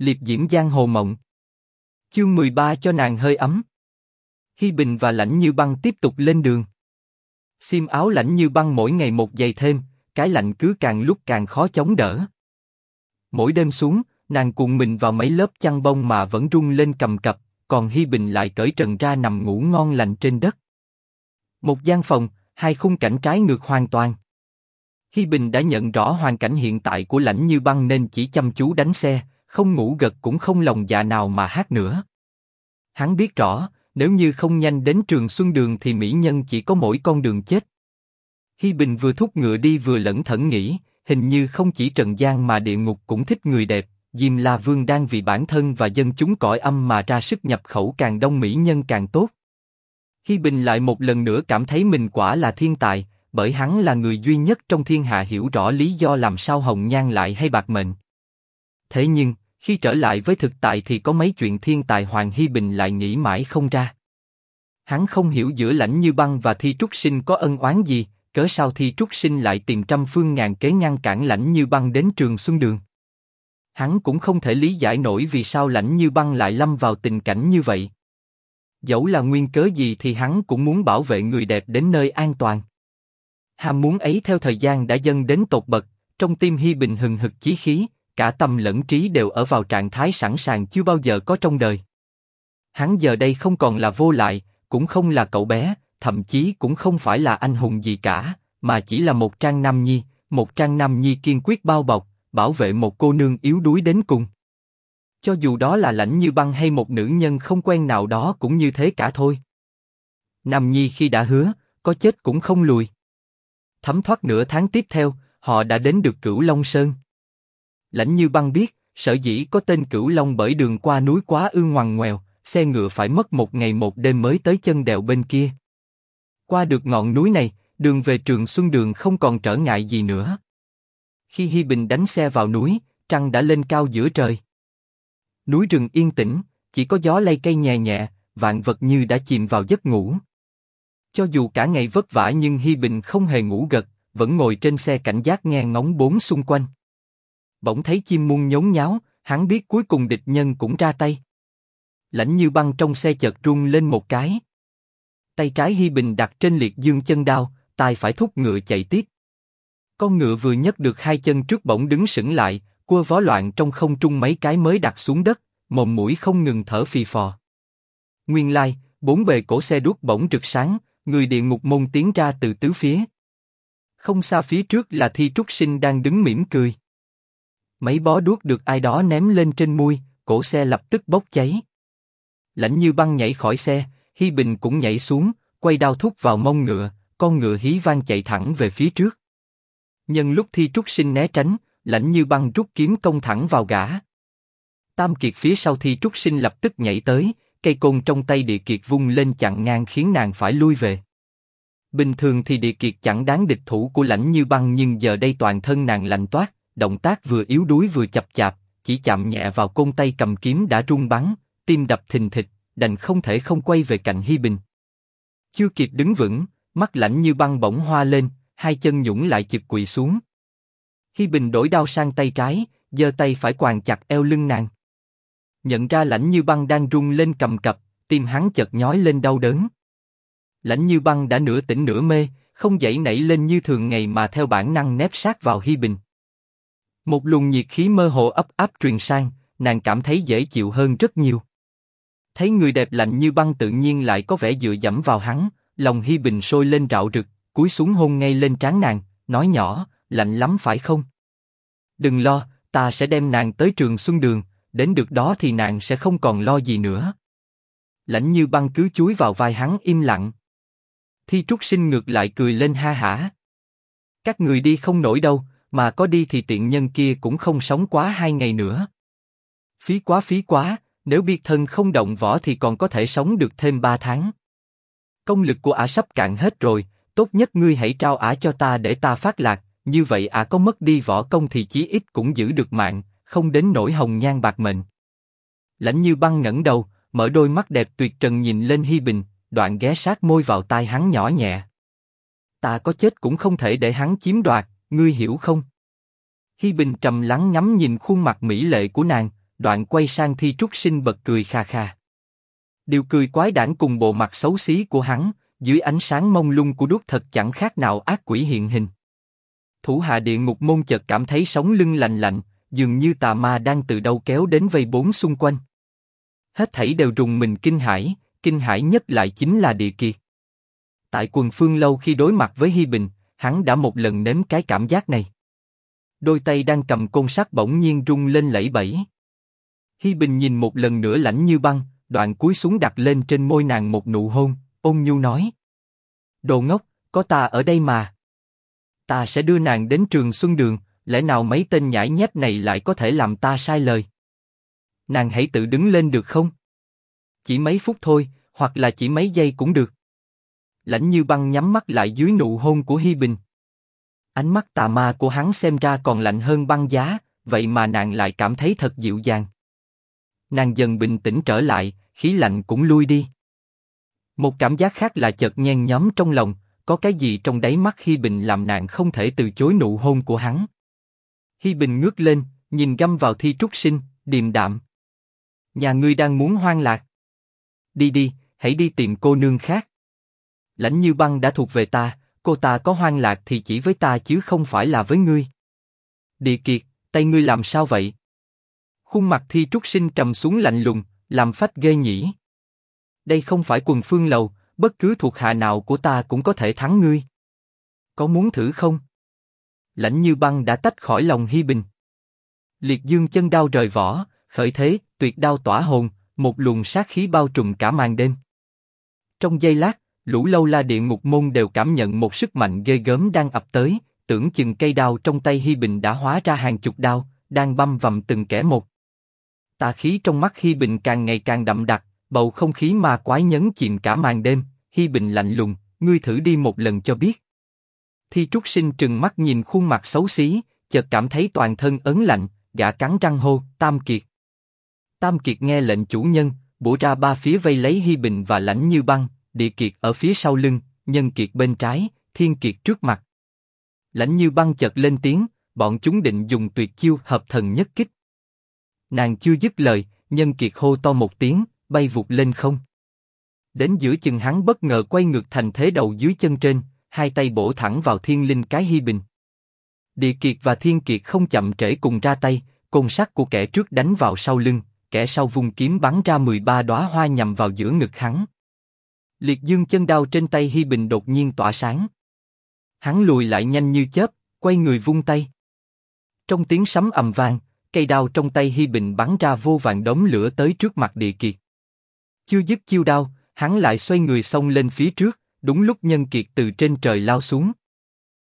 liệp diễm giang hồ mộng. Chương 13 cho nàng hơi ấm. Hi Bình và Lãnh Như Băng tiếp tục lên đường. Xiêm áo Lãnh Như Băng mỗi ngày một dày thêm, cái lạnh cứ càng lúc càng khó chống đỡ. Mỗi đêm xuống, nàng cuộn mình vào mấy lớp chăn bông mà vẫn rung lên cầm cập, còn Hi Bình lại cởi trần ra nằm ngủ ngon lành trên đất. Một gian phòng, hai khung cảnh trái ngược hoàn toàn. Hi Bình đã nhận rõ hoàn cảnh hiện tại của lãnh như băng nên chỉ chăm chú đánh xe, không ngủ gật cũng không lòng dạ nào mà hát nữa. Hắn biết rõ, nếu như không nhanh đến trường Xuân Đường thì mỹ nhân chỉ có mỗi con đường chết. Hi Bình vừa thúc ngựa đi vừa lẩn thẩn nghĩ, hình như không chỉ Trần gian mà địa ngục cũng thích người đẹp. Diêm La Vương đang vì bản thân và dân chúng cõi âm mà ra sức nhập khẩu càng đông mỹ nhân càng tốt. Hi Bình lại một lần nữa cảm thấy mình quả là thiên tài, bởi hắn là người duy nhất trong thiên hạ hiểu rõ lý do làm sao hồng nhan lại hay bạc mệnh. Thế nhưng, khi trở lại với thực tại thì có mấy chuyện thiên tài Hoàng Hi Bình lại nghĩ mãi không ra. Hắn không hiểu giữa lãnh như băng và thi trúc sinh có ân oán gì, cớ sao thi trúc sinh lại tìm trăm phương ngàn kế ngăn cản lãnh như băng đến trường xuân đường. Hắn cũng không thể lý giải nổi vì sao lãnh như băng lại lâm vào tình cảnh như vậy. Dẫu là nguyên cớ gì thì hắn cũng muốn bảo vệ người đẹp đến nơi an toàn. Ham muốn ấy theo thời gian đã dâng đến tột bậc, trong tim Hi Bình hừng hực chí khí, cả tâm lẫn trí đều ở vào trạng thái sẵn sàng chưa bao giờ có trong đời. Hắn giờ đây không còn là vô lại, cũng không là cậu bé, thậm chí cũng không phải là anh hùng gì cả, mà chỉ là một trang nam nhi, một trang nam nhi kiên quyết bao bọc, bảo vệ một cô nương yếu đuối đến cùng. Cho dù đó là lãnh như băng hay một nữ nhân không quen nào đó cũng như thế cả thôi. Nam Nhi khi đã hứa, có chết cũng không lùi. Thấm thoát nửa tháng tiếp theo, họ đã đến được Cửu Long Sơn. Lãnh Như Băng biết, sở dĩ có tên Cửu Long bởi đường qua núi quá ư ngoằn ngoèo, xe ngựa phải mất một ngày một đêm mới tới chân đèo bên kia. Qua được ngọn núi này, đường về Trường Xuân Đường không còn trở ngại gì nữa. Khi Hi Bình đánh xe vào núi, trăng đã lên cao giữa trời. Núi rừng yên tĩnh, chỉ có gió lay cây nhẹ nhẹ, vạn vật như đã chìm vào giấc ngủ. Cho dù cả ngày vất vả nhưng Hi Bình không hề ngủ gật, vẫn ngồi trên xe cảnh giác nghe ngóng bốn xung quanh. Bỗng thấy chim muôn nhốn nháo, hắn biết cuối cùng địch nhân cũng ra tay. Lãnh như băng trong xe chợt rung lên một cái. Tay trái Hi Bình đặt trên liệt dương chân đao, tay phải thúc ngựa chạy tiếp. Con ngựa vừa nhấc được hai chân trước bỗng đứng sững lại, cua vó loạn trong không trung mấy cái mới đặt xuống đất, mồm mũi không ngừng thở phì phò. Nguyên lai, bốn bề cổ xe đuốc bỗng rực sáng, người địa ngục môn tiến ra từ tứ phía. Không xa phía trước là thi trúc sinh đang đứng mỉm cười. Mấy bó đuốc được ai đó ném lên trên mui, cổ xe lập tức bốc cháy. Lãnh như băng nhảy khỏi xe, Hi Bình cũng nhảy xuống, quay đao thúc vào mông ngựa, con ngựa hí vang chạy thẳng về phía trước. Nhân lúc thi trúc sinh né tránh, lãnh như băng rút kiếm công thẳng vào gã. Tam kiệt phía sau thi trúc sinh lập tức nhảy tới, cây côn trong tay địa kiệt vung lên chặn ngang khiến nàng phải lui về. Bình thường thì địa kiệt chẳng đáng địch thủ của lãnh như băng nhưng giờ đây toàn thân nàng lạnh toát, động tác vừa yếu đuối vừa chập chạp, chỉ chạm nhẹ vào côn tay cầm kiếm đã rung bắn, tim đập thình thịch, đành không thể không quay về cạnh Hi Bình. Chưa kịp đứng vững, mắt lạnh như băng bỗng hoa lên, hai chân nhũng lại chực quỳ xuống. Hi Bình đổi đao sang tay trái, giơ tay phải quàng chặt eo lưng nàng. Nhận ra lãnh như băng đang rung lên cầm cập, tim hắn chợt nhói lên đau đớn. Lãnh như băng đã nửa tỉnh nửa mê, không dậy nảy lên như thường ngày mà theo bản năng nép sát vào Hi Bình. Một luồng nhiệt khí mơ hồ ấp áp truyền sang, nàng cảm thấy dễ chịu hơn rất nhiều. Thấy người đẹp lạnh như băng tự nhiên lại có vẻ dựa dẫm vào hắn, lòng Hi Bình sôi lên rạo rực, cúi xuống hôn ngay lên trán nàng, nói nhỏ, lạnh lắm phải không? Đừng lo, ta sẽ đem nàng tới trường Xuân Đường, đến được đó thì nàng sẽ không còn lo gì nữa. Lãnh như băng cứ chuối vào vai hắn im lặng. Thi Trúc Sinh ngược lại cười lên ha hả. Các người đi không nổi đâu, mà có đi thì tiện nhân kia cũng không sống quá hai ngày nữa. Phí quá phí quá, nếu biệt thân không động võ thì còn có thể sống được thêm ba tháng. Công lực của ả sắp cạn hết rồi, tốt nhất ngươi hãy trao ả cho ta để ta phát lạc, như vậy ả có mất đi võ công thì chí ít cũng giữ được mạng, không đến nỗi hồng nhan bạc mệnh. Lãnh như băng ngẩng đầu, mở đôi mắt đẹp tuyệt trần nhìn lên Hi Bình, đoạn ghé sát môi vào tai hắn nhỏ nhẹ. Ta có chết cũng không thể để hắn chiếm đoạt, ngươi hiểu không? Hi Bình trầm lắng ngắm nhìn khuôn mặt mỹ lệ của nàng, đoạn quay sang Thi Trúc Sinh bật cười kha kha. Điều cười quái đản cùng bộ mặt xấu xí của hắn, dưới ánh sáng mông lung của đuốc thật chẳng khác nào ác quỷ hiện hình. Thủ hạ địa ngục môn chợt cảm thấy sống lưng lạnh lạnh, dường như tà ma đang từ đâu kéo đến vây bốn xung quanh. Hết thảy đều rùng mình kinh hãi, kinh hãi nhất lại chính là địa kiệt. Tại quần phương lâu khi đối mặt với Hi Bình, hắn đã một lần nếm cái cảm giác này. Đôi tay đang cầm côn sắt bỗng nhiên rung lên lẫy bẫy. Hi Bình nhìn một lần nữa lạnh như băng, đoạn cúi xuống đặt lên trên môi nàng một nụ hôn, ôn nhu nói: Đồ ngốc, có ta ở đây mà. Ta sẽ đưa nàng đến trường Xuân Đường, lẽ nào mấy tên nhãi nhép này lại có thể làm ta sai lời? Nàng hãy tự đứng lên được không? Chỉ mấy phút thôi, hoặc là chỉ mấy giây cũng được. Lãnh Như Băng nhắm mắt lại dưới nụ hôn của Hi Bình. Ánh mắt tà ma của hắn xem ra còn lạnh hơn băng giá, vậy mà nàng lại cảm thấy thật dịu dàng. Nàng dần bình tĩnh trở lại, khí lạnh cũng lui đi. Một cảm giác khác là chợt nhen nhóm trong lòng, có cái gì trong đáy mắt Hi Bình làm nàng không thể từ chối nụ hôn của hắn. Hi Bình ngước lên, nhìn găm vào Thi Trúc Sinh, điềm đạm. Nhà ngươi đang muốn hoang lạc. Đi đi, hãy đi tìm cô nương khác. Lãnh Như Băng đã thuộc về ta, cô ta có hoang lạc thì chỉ với ta chứ không phải là với ngươi. Địa Kiệt, tay ngươi làm sao vậy? Khuôn mặt Thi Trúc Sinh trầm xuống lạnh lùng, làm phách ghê nhỉ. Đây không phải quần phương lầu, bất cứ thuộc hạ nào của ta cũng có thể thắng ngươi. Có muốn thử không? Lãnh Như Băng đã tách khỏi lòng Hi Bình. Liệt Dương chân đao rời vỏ, khởi thế, tuyệt đao tỏa hồn, một luồng sát khí bao trùm cả màn đêm. Trong giây lát, lũ lâu la địa ngục môn đều cảm nhận một sức mạnh ghê gớm đang ập tới, tưởng chừng cây đao trong tay Hi Bình đã hóa ra hàng chục đao, đang băm vằm từng kẻ một. Tà khí trong mắt Hi Bình càng ngày càng đậm đặc, bầu không khí ma quái nhấn chìm cả màn đêm. Hi Bình lạnh lùng, ngươi thử đi một lần cho biết. Thi Trúc Sinh trừng mắt nhìn khuôn mặt xấu xí, chợt cảm thấy toàn thân ấn lạnh, gã cắn răng hô, Tam Kiệt. Tam Kiệt nghe lệnh chủ nhân, bổ ra ba phía vây lấy Hi Bình và lãnh như băng, địa kiệt ở phía sau lưng, nhân kiệt bên trái, thiên kiệt trước mặt. Lãnh như băng chợt lên tiếng, bọn chúng định dùng tuyệt chiêu hợp thần nhất kích. Nàng chưa dứt lời, nhân kiệt hô to một tiếng, bay vụt lên không. Đến giữa chừng hắn bất ngờ quay ngược thành thế đầu dưới chân trên, hai tay bổ thẳng vào thiên linh cái hi bình. Địa kiệt và thiên kiệt không chậm trễ cùng ra tay, côn sắt của kẻ trước đánh vào sau lưng, kẻ sau vung kiếm bắn ra 13 đóa hoa nhằm vào giữa ngực hắn. Liệt dương chân đao trên tay Hi Bình đột nhiên tỏa sáng. Hắn lùi lại nhanh như chớp, quay người vung tay. Trong tiếng sấm ầm vang, cây đao trong tay Hi Bình bắn ra vô vàng đống lửa tới trước mặt địa kiệt. Chưa dứt chiêu đao, hắn lại xoay người xông lên phía trước, đúng lúc nhân kiệt từ trên trời lao xuống.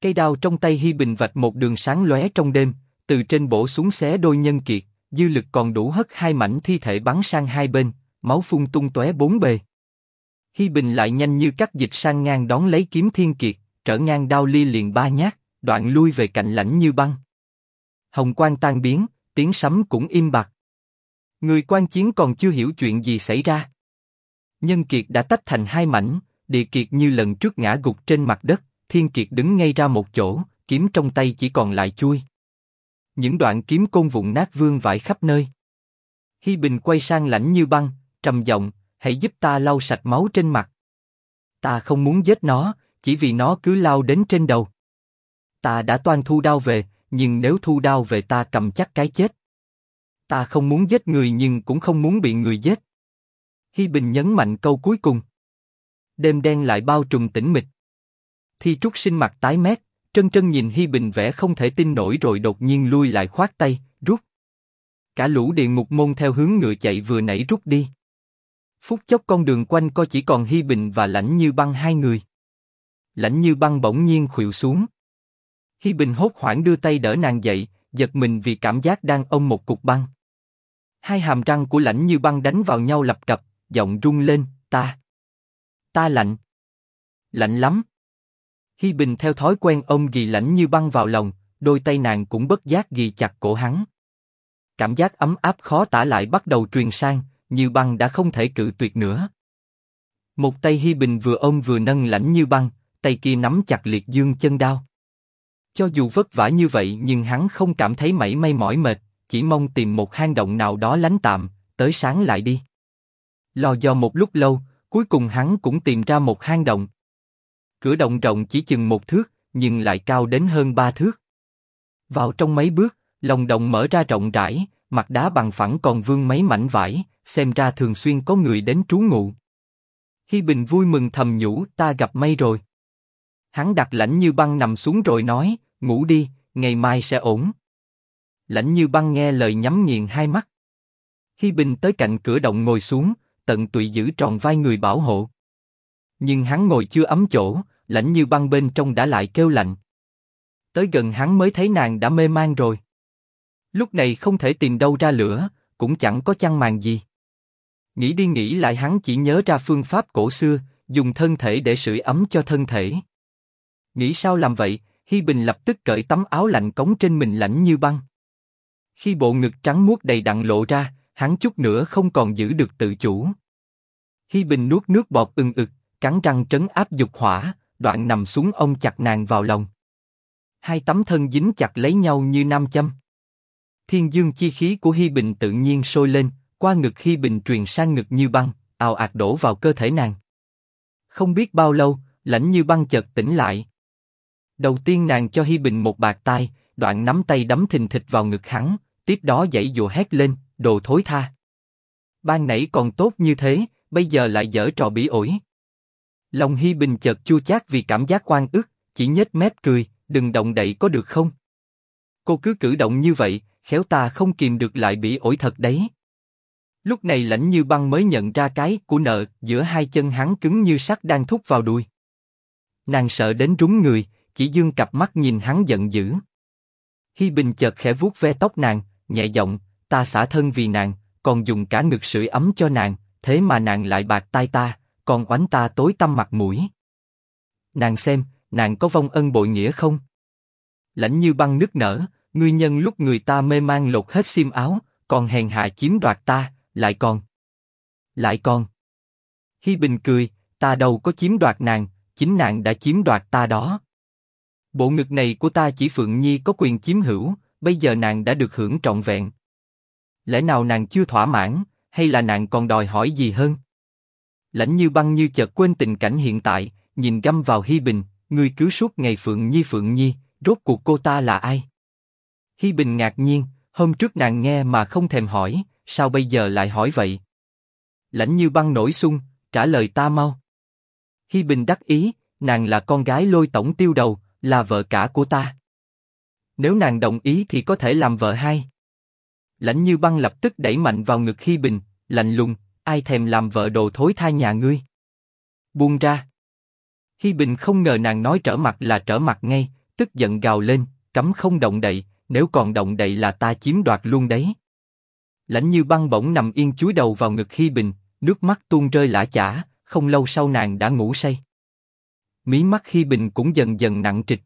Cây đao trong tay Hi Bình vạch một đường sáng lóe trong đêm, từ trên bổ xuống xé đôi nhân kiệt, dư lực còn đủ hất hai mảnh thi thể bắn sang hai bên, máu phun tung tóe bốn bề. Hi Bình lại nhanh như cắt dịch sang ngang đón lấy kiếm thiên kiệt, trở ngang đao ly liền ba nhát, đoạn lui về cạnh lãnh như băng. Hồng quang tan biến, tiếng sấm cũng im bặt. Người quan chiến còn chưa hiểu chuyện gì xảy ra. Nhân kiệt đã tách thành hai mảnh, địa kiệt như lần trước ngã gục trên mặt đất, thiên kiệt đứng ngay ra một chỗ, kiếm trong tay chỉ còn lại chui. Những đoạn kiếm côn vụn nát vương vãi khắp nơi. Hi Bình quay sang lãnh như băng, trầm giọng, hãy giúp ta lau sạch máu trên mặt. Ta không muốn giết nó, chỉ vì nó cứ lao đến trên đầu. Ta đã toan thu đao về, nhưng nếu thu đao về ta cầm chắc cái chết. Ta không muốn giết người nhưng cũng không muốn bị người giết. Hi Bình nhấn mạnh câu cuối cùng. Đêm đen lại bao trùm tĩnh mịch. Thi Trúc sinh mặt tái mét, trân trân nhìn Hi Bình vẻ không thể tin nổi rồi đột nhiên lui lại khoát tay, rút. Cả lũ địa ngục môn theo hướng ngựa chạy vừa nãy rút đi. Phút chốc con đường quanh co chỉ còn Hi Bình và Lãnh Như Băng hai người. Lãnh Như Băng bỗng nhiên khuỵu xuống. Hi Bình hốt hoảng đưa tay đỡ nàng dậy, giật mình vì cảm giác đang ôm một cục băng. Hai hàm răng của Lãnh Như Băng đánh vào nhau lập cập, giọng rung lên, ta, ta lạnh, lạnh lắm. Hi Bình theo thói quen ôm ghi Lãnh Như Băng vào lòng, đôi tay nàng cũng bất giác ghi chặt cổ hắn. Cảm giác ấm áp khó tả lại bắt đầu truyền sang, như Băng đã không thể cự tuyệt nữa. Một tay Hi Bình vừa ôm vừa nâng Lãnh Như Băng, tay kia nắm chặt liệt dương chân đao. Cho dù vất vả như vậy nhưng hắn không cảm thấy mảy may mỏi mệt, chỉ mong tìm một hang động nào đó lánh tạm, tới sáng lại đi. Lo do một lúc lâu, cuối cùng hắn cũng tìm ra một hang động. Cửa động rộng chỉ chừng một thước, nhưng lại cao đến hơn ba thước. Vào trong mấy bước, lòng động mở ra rộng rãi, mặt đá bằng phẳng còn vương mấy mảnh vải, xem ra thường xuyên có người đến trú ngụ. Hi Bình vui mừng thầm nhủ, ta gặp may rồi. Hắn đặt lãnh như băng nằm xuống rồi nói, ngủ đi, ngày mai sẽ ổn. Lãnh như băng nghe lời nhắm nghiền hai mắt. Hi Bình tới cạnh cửa động ngồi xuống, tận tụy giữ tròn vai người bảo hộ. Nhưng hắn ngồi chưa ấm chỗ, lãnh như băng bên trong đã lại kêu lạnh. Tới gần hắn mới thấy nàng đã mê man rồi. Lúc này không thể tìm đâu ra lửa, cũng chẳng có chăn màn gì. Nghĩ đi nghĩ lại hắn chỉ nhớ ra phương pháp cổ xưa, dùng thân thể để sưởi ấm cho thân thể. Nghĩ sao làm vậy, Hi Bình lập tức cởi tấm áo lạnh cống trên mình lạnh như băng. Khi bộ ngực trắng muốt đầy đặn lộ ra, hắn chút nữa không còn giữ được tự chủ. Hi Bình nuốt nước bọt ưng ực, cắn răng trấn áp dục hỏa, đoạn nằm xuống ông chặt nàng vào lòng. Hai tấm thân dính chặt lấy nhau như nam châm. Thiên dương chi khí của Hi Bình tự nhiên sôi lên, qua ngực khi Bình truyền sang ngực như băng, ào ạt đổ vào cơ thể nàng. Không biết bao lâu, lãnh như băng chợt tỉnh lại. Đầu tiên nàng cho Hi Bình một bạt tai, đoạn nắm tay đấm thình thịch vào ngực hắn, tiếp đó dãy dùa hét lên, đồ thối tha. Ban nãy còn tốt như thế, bây giờ lại dở trò bỉ ổi. Lòng Hi Bình chợt chua chát vì cảm giác quan ức, chỉ nhếch mép cười, đừng động đậy có được không? Cô cứ cử động như vậy, khéo ta không kìm được lại bị ổi thật đấy. Lúc này lãnh như băng mới nhận ra cái của nợ giữa hai chân hắn cứng như sắt đang thúc vào đuôi. Nàng sợ đến rúng người, chỉ dương cặp mắt nhìn hắn giận dữ. Hi Bình chợt khẽ vuốt ve tóc nàng, nhẹ giọng, ta xả thân vì nàng, còn dùng cả ngực sưởi ấm cho nàng, thế mà nàng lại bạc tai ta, còn oánh ta tối tăm mặt mũi. Nàng xem, nàng có vong ân bội nghĩa không? Lãnh như băng nức nở, ngươi nhân lúc người ta mê mang lột hết xiêm áo, còn hèn hạ chiếm đoạt ta, lại còn, lại còn. Hi Bình cười, ta đâu có chiếm đoạt nàng, chính nàng đã chiếm đoạt ta đó. Bộ ngực này của ta chỉ Phượng Nhi có quyền chiếm hữu, bây giờ nàng đã được hưởng trọn vẹn. Lẽ nào nàng chưa thỏa mãn, hay là nàng còn đòi hỏi gì hơn? Lãnh như băng như chợt quên tình cảnh hiện tại, nhìn găm vào Hi Bình, người cứ suốt ngày Phượng Nhi Phượng Nhi, rốt cuộc cô ta là ai? Hi Bình ngạc nhiên, hôm trước nàng nghe mà không thèm hỏi, sao bây giờ lại hỏi vậy? Lãnh như băng nổi sung, trả lời ta mau. Hi Bình đắc ý, nàng là con gái lôi tổng tiêu đầu, là vợ cả của ta. Nếu nàng đồng ý thì có thể làm vợ hai. Lãnh như băng lập tức đẩy mạnh vào ngực Hi Bình, lạnh lùng, ai thèm làm vợ đồ thối tha nhà ngươi. Buông ra. Hi Bình không ngờ nàng nói trở mặt là trở mặt ngay, tức giận gào lên, cấm không động đậy, nếu còn động đậy là ta chiếm đoạt luôn đấy. Lãnh như băng bỗng nằm yên chúi đầu vào ngực Hi Bình, nước mắt tuôn rơi lã chả, không lâu sau nàng đã ngủ say. Mí mắt Hi Bình cũng dần dần nặng trịch.